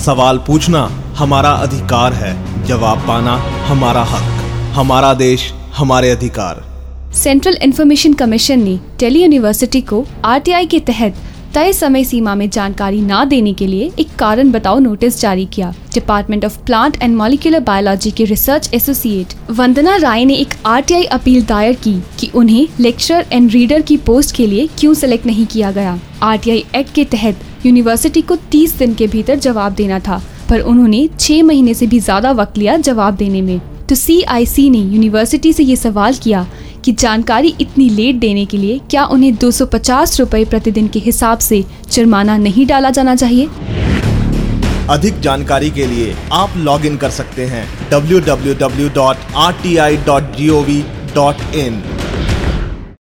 सवाल पूछना हमारा अधिकार है, जवाब पाना हमारा हक। हमारा देश हमारे अधिकार। सेंट्रल इन्फॉर्मेशन कमीशन ने टेली यूनिवर्सिटी को आरटीआई के तहत तय समय सीमा में जानकारी ना देने के लिए एक कारण बताओ नोटिस जारी किया। Department of plant and molecular biology के रिसर्च एसोसिएट वंदना राय ने एक आरटीआई अपील दायर की कि उन्हें लेक्चरर एंड रीडर की पोस्ट के लिए क्यों सिलेक्ट नहीं किया गया। आरटीआई एक्ट के तहत यूनिवर्सिटी को 30 दिन के भीतर जवाब देना था, पर उन्होंने छह महीने से भी ज़्यादा वक्त लिया जवाब देने में। तो सीआईसी ने यूनिवर्सिटी से ये सवाल किया कि जानकारी इतनी लेट देने के लिए क्या उन्हें दो सौ प्रतिदिन के हिसाब से जुर्माना नहीं डाला जाना चाहिए? अधिक जानकारी के लिए आप लॉग इन कर सकते हैं www.rti.gov.in